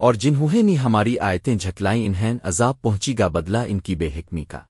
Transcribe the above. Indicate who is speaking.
Speaker 1: اور جنہوں نے ہماری آیتیں جھٹلائیں انہیں عذاب پہنچی گا بدلہ ان کی بے حکمی کا۔